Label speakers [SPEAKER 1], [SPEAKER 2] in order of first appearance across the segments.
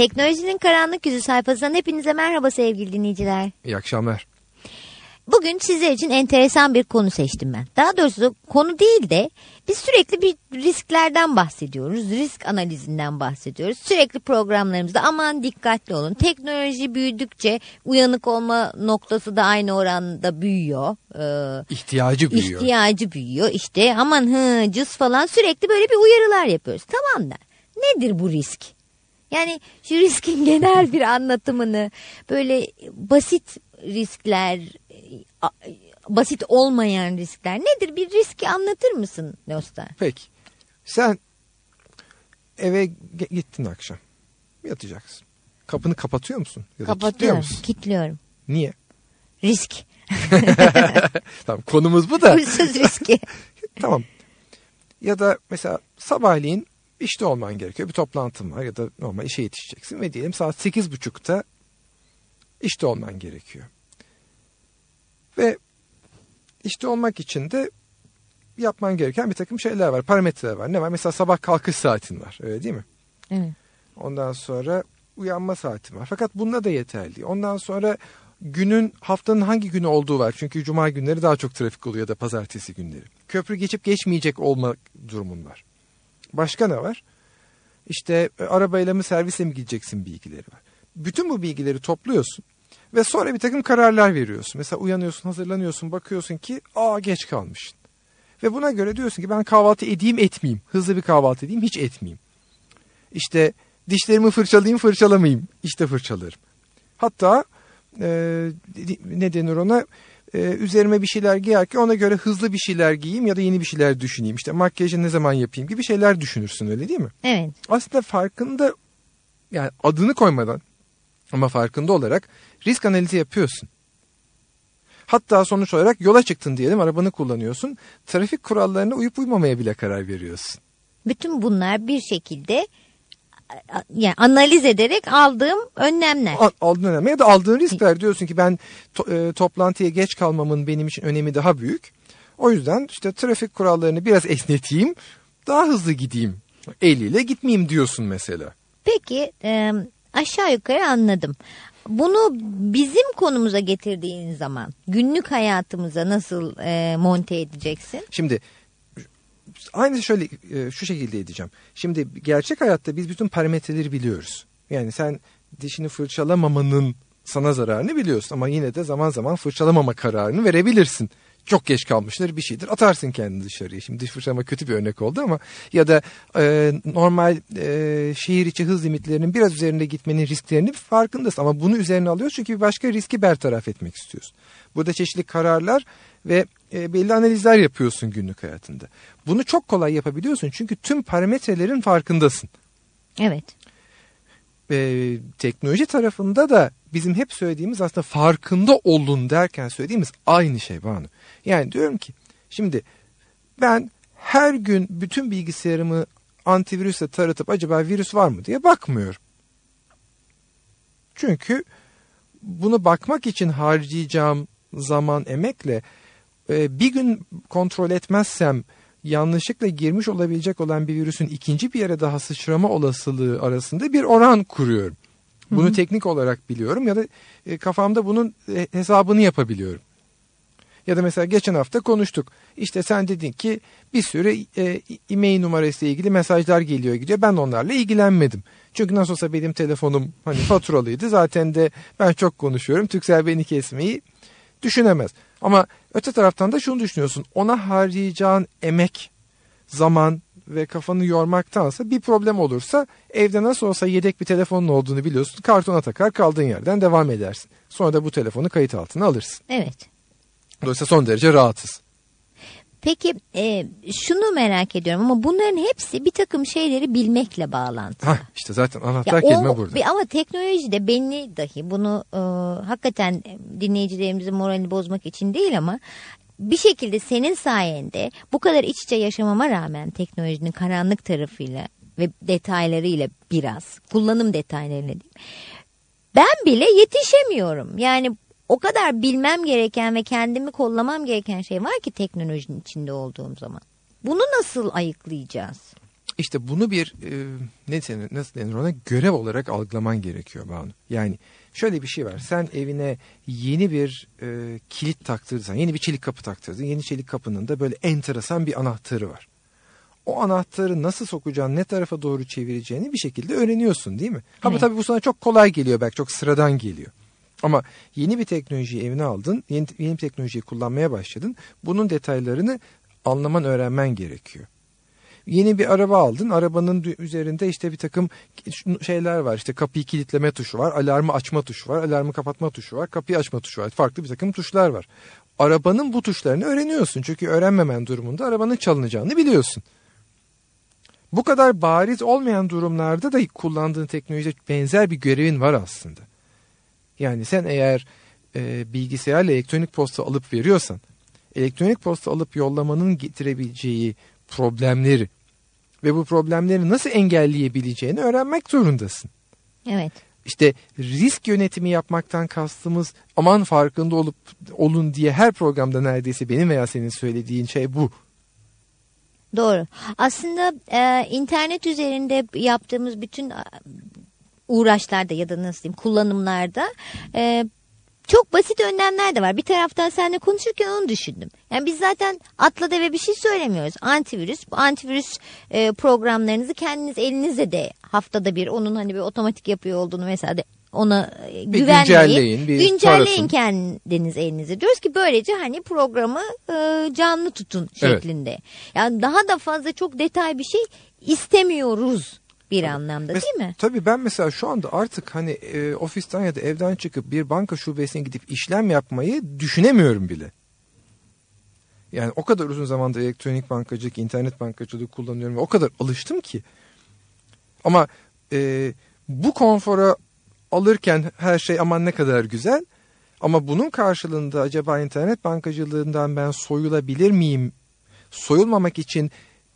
[SPEAKER 1] Teknolojinin Karanlık Yüzü sayfasından hepinize merhaba sevgili dinleyiciler.
[SPEAKER 2] İyi akşamlar.
[SPEAKER 1] Bugün sizler için enteresan bir konu seçtim ben. Daha doğrusu konu değil de biz sürekli bir risklerden bahsediyoruz. Risk analizinden bahsediyoruz. Sürekli programlarımızda aman dikkatli olun. Teknoloji büyüdükçe uyanık olma noktası da aynı oranda büyüyor.
[SPEAKER 2] Ee, ihtiyacı büyüyor.
[SPEAKER 1] İhtiyacı büyüyor. İşte aman hı cız falan sürekli böyle bir uyarılar yapıyoruz. Tamam da nedir bu risk? Yani şu riskin genel bir anlatımını böyle basit riskler, basit olmayan riskler nedir? Bir riski anlatır mısın Nostar?
[SPEAKER 2] Peki. Sen eve gittin akşam. Yatacaksın. Kapını kapatıyor musun?
[SPEAKER 1] Ya da Kapatıyorum. Musun? Kilitliyorum.
[SPEAKER 2] Niye?
[SPEAKER 1] Risk.
[SPEAKER 2] tamam konumuz bu da.
[SPEAKER 1] Hırsız riski.
[SPEAKER 2] tamam. Ya da mesela sabahleyin işte olman gerekiyor. Bir toplantın var ya da normal işe yetişeceksin ve diyelim saat sekiz buçukta işte olman gerekiyor. Ve işte olmak için de yapman gereken bir takım şeyler var. Parametreler var. Ne var? Mesela sabah kalkış saatin var. Öyle değil mi?
[SPEAKER 1] Evet.
[SPEAKER 2] Ondan sonra uyanma saatin var. Fakat bunda da yeterli. Ondan sonra günün haftanın hangi günü olduğu var. Çünkü cuma günleri daha çok trafik oluyor ya da pazartesi günleri. Köprü geçip geçmeyecek olma durumun var. Başka ne var? İşte e, arabayla mı servise mi gideceksin bilgileri var. Bütün bu bilgileri topluyorsun ve sonra bir takım kararlar veriyorsun. Mesela uyanıyorsun, hazırlanıyorsun, bakıyorsun ki aa geç kalmışsın. Ve buna göre diyorsun ki ben kahvaltı edeyim etmeyeyim. Hızlı bir kahvaltı edeyim hiç etmeyeyim. İşte dişlerimi fırçalayayım fırçalamayayım. İşte fırçalarım. Hatta e, ne denir ona e, üzerime bir şeyler giyerken ona göre hızlı bir şeyler giyeyim ya da yeni bir şeyler düşüneyim. İşte makyajı ne zaman yapayım gibi şeyler düşünürsün öyle değil mi?
[SPEAKER 1] Evet.
[SPEAKER 2] Aslında farkında yani adını koymadan ama farkında olarak risk analizi yapıyorsun. Hatta sonuç olarak yola çıktın diyelim arabanı kullanıyorsun. Trafik kurallarına uyup uymamaya bile karar veriyorsun.
[SPEAKER 1] Bütün bunlar bir şekilde yani analiz ederek aldığım önlemler.
[SPEAKER 2] Aldığın önlemler ya da aldığın riskler diyorsun ki ben to, e, toplantıya geç kalmamın benim için önemi daha büyük. O yüzden işte trafik kurallarını biraz esneteyim daha hızlı gideyim. Eliyle gitmeyeyim diyorsun mesela.
[SPEAKER 1] Peki e, aşağı yukarı anladım. Bunu bizim konumuza getirdiğin zaman günlük hayatımıza nasıl e, monte edeceksin?
[SPEAKER 2] Şimdi aynı şöyle e, şu şekilde edeceğim. Şimdi gerçek hayatta biz bütün parametreleri biliyoruz. Yani sen dişini fırçalamamanın sana zararını biliyorsun ama yine de zaman zaman fırçalamama kararını verebilirsin. Çok geç kalmıştır bir şeydir atarsın kendini dışarıya. Şimdi dış fırçalama kötü bir örnek oldu ama ya da e, normal e, şehir içi hız limitlerinin biraz üzerinde gitmenin risklerini farkındasın. Ama bunu üzerine alıyorsun çünkü bir başka riski bertaraf etmek istiyorsun. Burada çeşitli kararlar ve e, belli analizler yapıyorsun günlük hayatında. Bunu çok kolay yapabiliyorsun çünkü tüm parametrelerin farkındasın.
[SPEAKER 1] Evet.
[SPEAKER 2] E, teknoloji tarafında da bizim hep söylediğimiz aslında farkında olun derken söylediğimiz aynı şey Banu. Yani diyorum ki şimdi ben her gün bütün bilgisayarımı antivirüsle taratıp acaba virüs var mı diye bakmıyorum. Çünkü bunu bakmak için harcayacağım zaman emekle e, bir gün kontrol etmezsem yanlışlıkla girmiş olabilecek olan bir virüsün ikinci bir yere daha sıçrama olasılığı arasında bir oran kuruyorum. Bunu Hı-hı. teknik olarak biliyorum ya da e, kafamda bunun e, hesabını yapabiliyorum. Ya da mesela geçen hafta konuştuk. İşte sen dedin ki bir sürü e, e-mail numarası ile ilgili mesajlar geliyor gidiyor. Ben onlarla ilgilenmedim. Çünkü nasıl olsa benim telefonum hani faturalıydı. Zaten de ben çok konuşuyorum. Türksel beni kesmeyi düşünemez. Ama öte taraftan da şunu düşünüyorsun. Ona harcayacağın emek, zaman ve kafanı yormaktansa bir problem olursa evde nasıl olsa yedek bir telefonun olduğunu biliyorsun. Kartona takar kaldığın yerden devam edersin. Sonra da bu telefonu kayıt altına alırsın.
[SPEAKER 1] Evet.
[SPEAKER 2] Dolayısıyla son derece rahatız.
[SPEAKER 1] Peki e, şunu merak ediyorum ama bunların hepsi bir takım şeyleri bilmekle bağlantılı.
[SPEAKER 2] Hah, işte zaten anahtar ya kelime o, burada.
[SPEAKER 1] Ama teknolojide beni dahi bunu e, hakikaten dinleyicilerimizin moralini bozmak için değil ama bir şekilde senin sayende bu kadar iç içe yaşamama rağmen teknolojinin karanlık tarafıyla ve detaylarıyla biraz kullanım detaylarıyla değil. Ben bile yetişemiyorum. Yani o kadar bilmem gereken ve kendimi kollamam gereken şey var ki teknolojinin içinde olduğum zaman. Bunu nasıl ayıklayacağız?
[SPEAKER 2] İşte bunu bir e, ne denir, nasıl denir ona görev olarak algılaman gerekiyor Banu. Yani şöyle bir şey var. Sen evine yeni bir e, kilit taktırdın, yeni bir çelik kapı taktırdın. Yeni çelik kapının da böyle enteresan bir anahtarı var. O anahtarı nasıl sokacağını, ne tarafa doğru çevireceğini bir şekilde öğreniyorsun değil mi? Ama
[SPEAKER 1] Evet.
[SPEAKER 2] tabii bu sana çok kolay geliyor belki çok sıradan geliyor. Ama yeni bir teknolojiyi evine aldın, yeni, yeni bir teknolojiyi kullanmaya başladın. Bunun detaylarını anlaman, öğrenmen gerekiyor. Yeni bir araba aldın. Arabanın üzerinde işte bir takım şeyler var. İşte kapıyı kilitleme tuşu var, alarmı açma tuşu var, alarmı kapatma tuşu var, kapıyı açma tuşu var. Farklı bir takım tuşlar var. Arabanın bu tuşlarını öğreniyorsun. Çünkü öğrenmemen durumunda arabanın çalınacağını biliyorsun. Bu kadar bariz olmayan durumlarda da kullandığın teknolojide benzer bir görevin var aslında. Yani sen eğer e, bilgisayarla elektronik posta alıp veriyorsan, elektronik posta alıp yollamanın getirebileceği problemleri ve bu problemleri nasıl engelleyebileceğini öğrenmek zorundasın.
[SPEAKER 1] Evet.
[SPEAKER 2] İşte risk yönetimi yapmaktan kastımız aman farkında olup olun diye her programda neredeyse benim veya senin söylediğin şey bu.
[SPEAKER 1] Doğru. Aslında e, internet üzerinde yaptığımız bütün uğraşlarda ya da nasıl diyeyim kullanımlarda e, çok basit önlemler de var. Bir taraftan seninle konuşurken onu düşündüm. Yani biz zaten atla deve bir şey söylemiyoruz. Antivirüs, bu antivirüs e, programlarınızı kendiniz elinizde de haftada bir onun hani bir otomatik yapıyor olduğunu mesela de ona e,
[SPEAKER 2] Bir
[SPEAKER 1] güvenmeyin.
[SPEAKER 2] güncelleyin, bir
[SPEAKER 1] güncelleyin kendiniz elinizde. Diyoruz ki böylece hani programı e, canlı tutun şeklinde. Yani daha da fazla çok detay bir şey istemiyoruz bir anlamda
[SPEAKER 2] Mes-
[SPEAKER 1] değil mi?
[SPEAKER 2] Tabii ben mesela şu anda artık hani e, ofisten ya da evden çıkıp bir banka şubesine gidip işlem yapmayı düşünemiyorum bile. Yani o kadar uzun zamandır elektronik bankacılık, internet bankacılığı kullanıyorum ve o kadar alıştım ki. Ama e, bu konfora alırken her şey aman ne kadar güzel. Ama bunun karşılığında acaba internet bankacılığından ben soyulabilir miyim? Soyulmamak için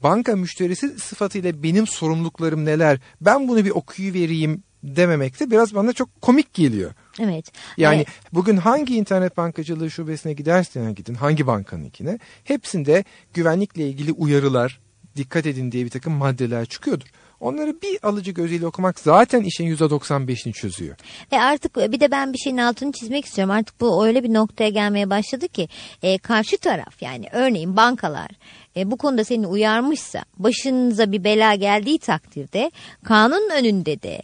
[SPEAKER 2] banka müşterisi sıfatıyla benim sorumluluklarım neler? Ben bunu bir okuyuvereyim dememek de biraz bana çok komik geliyor.
[SPEAKER 1] Evet.
[SPEAKER 2] Yani
[SPEAKER 1] Evet.
[SPEAKER 2] bugün hangi internet bankacılığı şubesine giderseniz gidin, hangi bankanınkine hepsinde güvenlikle ilgili uyarılar, dikkat edin diye bir takım maddeler çıkıyordur. Onları bir alıcı gözüyle okumak zaten işin %95'ini çözüyor.
[SPEAKER 1] Ve artık bir de ben bir şeyin altını çizmek istiyorum. Artık bu öyle bir noktaya gelmeye başladı ki e, karşı taraf yani örneğin bankalar e, bu konuda seni uyarmışsa başınıza bir bela geldiği takdirde kanun önünde de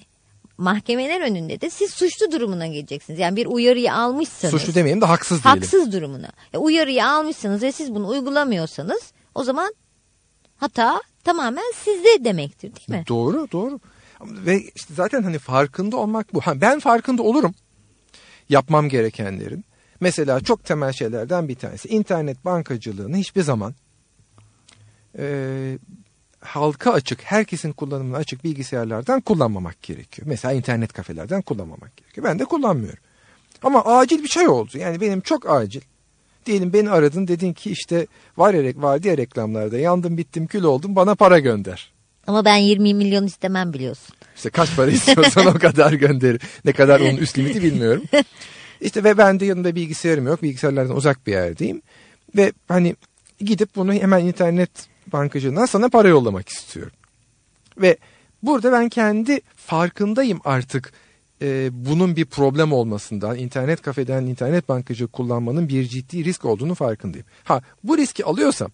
[SPEAKER 1] mahkemeler önünde de siz suçlu durumuna geleceksiniz. Yani bir uyarıyı almışsanız.
[SPEAKER 2] Suçlu demeyelim de haksız diyelim.
[SPEAKER 1] haksız durumuna. E, uyarıyı almışsınız ve siz bunu uygulamıyorsanız o zaman hata tamamen sizde demektir değil mi?
[SPEAKER 2] Doğru doğru. Ve işte zaten hani farkında olmak bu. Ben farkında olurum yapmam gerekenlerin. Mesela çok temel şeylerden bir tanesi internet bankacılığını hiçbir zaman e, halka açık, herkesin kullanımına açık bilgisayarlardan kullanmamak gerekiyor. Mesela internet kafelerden kullanmamak gerekiyor. Ben de kullanmıyorum. Ama acil bir şey oldu. Yani benim çok acil. Diyelim beni aradın dedin ki işte var ya var diye reklamlarda yandım bittim kül oldum bana para gönder.
[SPEAKER 1] Ama ben 20 milyon istemem biliyorsun.
[SPEAKER 2] İşte kaç para istiyorsan o kadar gönderir. Ne kadar onun üst limiti bilmiyorum. İşte ve ben de yanımda bilgisayarım yok. Bilgisayarlardan uzak bir yerdeyim. Ve hani gidip bunu hemen internet bankacılığından sana para yollamak istiyorum. Ve burada ben kendi farkındayım artık e, bunun bir problem olmasından, internet kafeden internet bankacılığı kullanmanın bir ciddi risk olduğunu farkındayım. Ha bu riski alıyorsam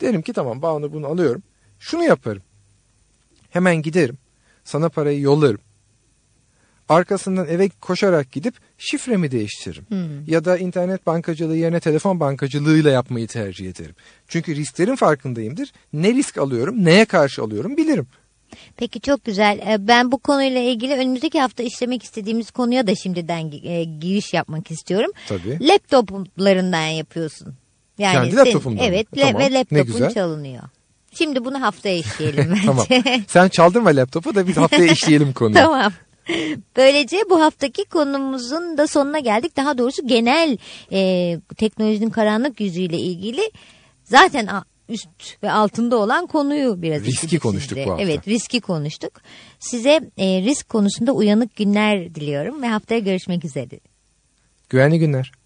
[SPEAKER 2] derim ki tamam Banu bunu alıyorum. Şunu yaparım. Hemen giderim. Sana parayı yollarım. Arkasından eve koşarak gidip şifremi değiştiririm. Ya da internet bankacılığı yerine telefon bankacılığıyla yapmayı tercih ederim. Çünkü risklerin farkındayımdır. Ne risk alıyorum, neye karşı alıyorum bilirim.
[SPEAKER 1] Peki çok güzel. Ee, Ben bu konuyla ilgili önümüzdeki hafta işlemek istediğimiz konuya da şimdiden e, giriş yapmak istiyorum.
[SPEAKER 2] Tabii.
[SPEAKER 1] Laptoplarından yapıyorsun. Yani
[SPEAKER 2] Kendi laptopumdan?
[SPEAKER 1] Evet
[SPEAKER 2] Tamam,
[SPEAKER 1] ve laptopun çalınıyor. Şimdi bunu haftaya işleyelim bence.
[SPEAKER 2] tamam. Sen çaldın mı laptopu da biz haftaya işleyelim konuyu.
[SPEAKER 1] Tamam. Böylece bu haftaki konumuzun da sonuna geldik. Daha doğrusu genel e, teknolojinin karanlık yüzüyle ilgili zaten üst ve altında olan konuyu biraz
[SPEAKER 2] Riski konuştuk bu hafta.
[SPEAKER 1] Evet riski konuştuk. Size e, risk konusunda uyanık günler diliyorum ve haftaya görüşmek üzere.
[SPEAKER 2] Güvenli günler.